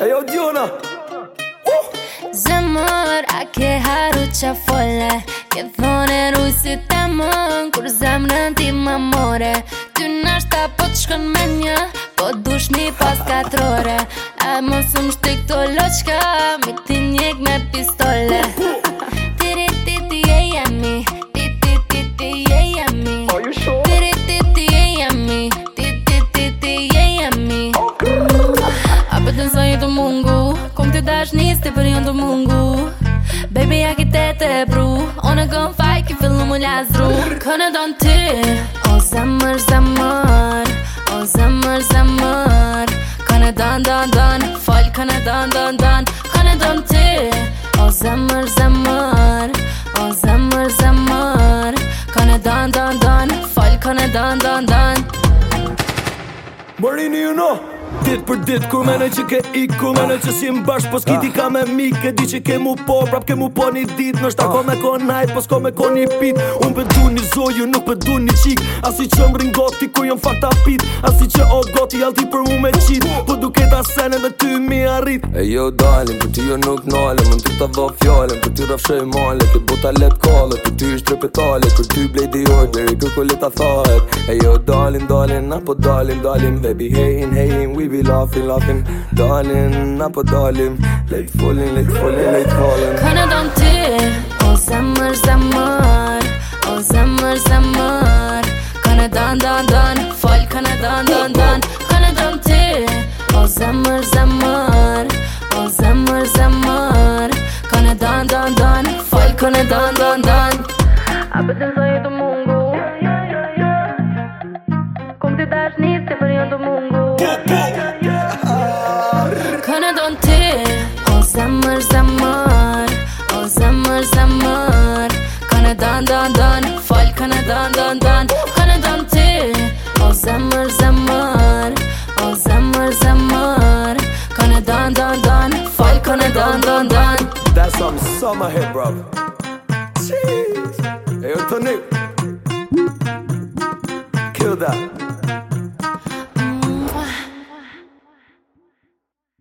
E jo djona uh! Zemër, a ke haru qa folle Ke thone ruj si të mën Kur zemrën ti më more Ty nashta po të shkon me një Po dush një pas katrore E mosëm shtik të loqka Mi ti njek me pistole vetën sa të mungu Kumë të dash njës të për jënë të mungu Baby, a ki te të bru O në gëm faj, ki fillu më lazru Kënë do në ty O zemër, zemër O zemër, zemër Kënë do në do në do në Fol, kënë do në do në do në Kënë do në ty O zemër, zemër zemër, zemër Kënë do në do në do në Fol, kënë në ju you në know. Dit për dit kur mene që ke ik Kur mene që si mbash Po s'kiti ka me mik E di që ke mu po Prap ke mu po një dit Nështë ako me ko najt Po s'ko me ko një pit Unë përdu një zoju Nuk përdu një qik Asi që më goti, Kur jëm fakta pit Asi që o goti Alti për mu me qit Po duket asen dhe ty mi arrit E jo dalim jo Për ty jo nuk nalim Në ty të dho fjallim Për ty rafshe i male Këtë buta let kallet Për ty ishtë trepetale Kër ty ble di E jo dalim, dalim, we be laughing, laughing Darling, na po dalim Late falling, late falling, late calling Kënë don ty O zemër, zemër O zemër, zemër Kënë don, don, don Fall, kënë don, don, don Kënë don ty O zemër, zemër O zemër, zemër Kënë don, don, don Fall, kënë don, don, don A për të zëjë të mungu Kom të dash një të për të mungu zamır zamır O oh, zamır zamır Kanadan dan dan Fal kanadan dan dan Kanadan te O zamır zamır O zamır zamır Kanadan dan oh, oh, dan Fal kanadan dan dan That's some summer hit bro Jeez Hey, Tony